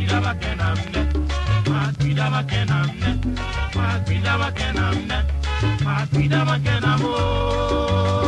Matida bakenamne. Matida bakenamne.